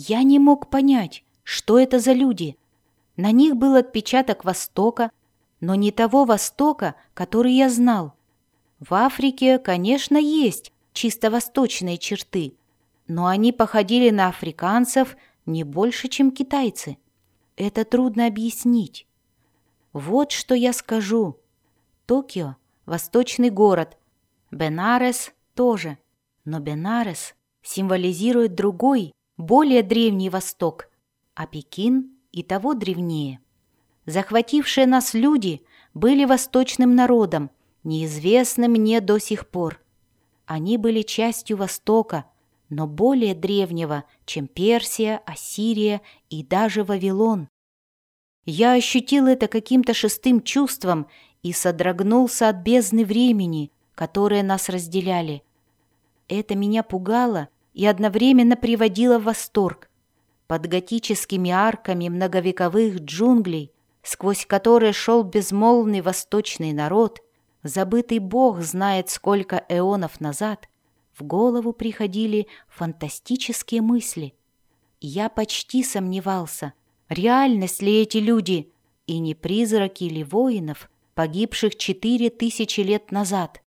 Я не мог понять, что это за люди. На них был отпечаток Востока, но не того Востока, который я знал. В Африке, конечно, есть чисто восточные черты, но они походили на африканцев не больше, чем китайцы. Это трудно объяснить. Вот что я скажу. Токио – восточный город, Бенарес тоже, но Бенарес символизирует другой, более древний Восток, а Пекин и того древнее. Захватившие нас люди были восточным народом, неизвестным мне до сих пор. Они были частью Востока, но более древнего, чем Персия, Ассирия и даже Вавилон. Я ощутил это каким-то шестым чувством и содрогнулся от бездны времени, которые нас разделяли. Это меня пугало и одновременно приводило в восторг. Под готическими арками многовековых джунглей, сквозь которые шел безмолвный восточный народ, забытый бог знает сколько эонов назад, в голову приходили фантастические мысли. Я почти сомневался, реальность ли эти люди, и не призраки ли воинов, погибших четыре тысячи лет назад.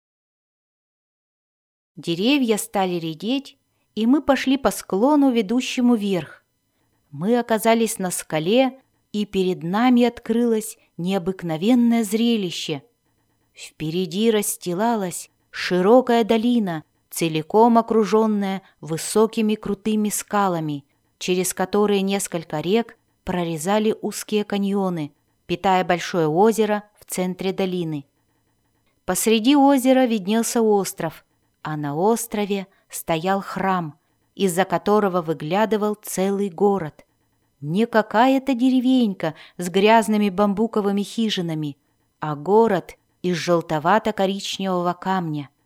Деревья стали редеть, и мы пошли по склону, ведущему вверх. Мы оказались на скале, и перед нами открылось необыкновенное зрелище. Впереди расстилалась широкая долина, целиком окруженная высокими крутыми скалами, через которые несколько рек прорезали узкие каньоны, питая большое озеро в центре долины. Посреди озера виднелся остров, а на острове стоял храм, из-за которого выглядывал целый город. Не какая-то деревенька с грязными бамбуковыми хижинами, а город из желтовато-коричневого камня –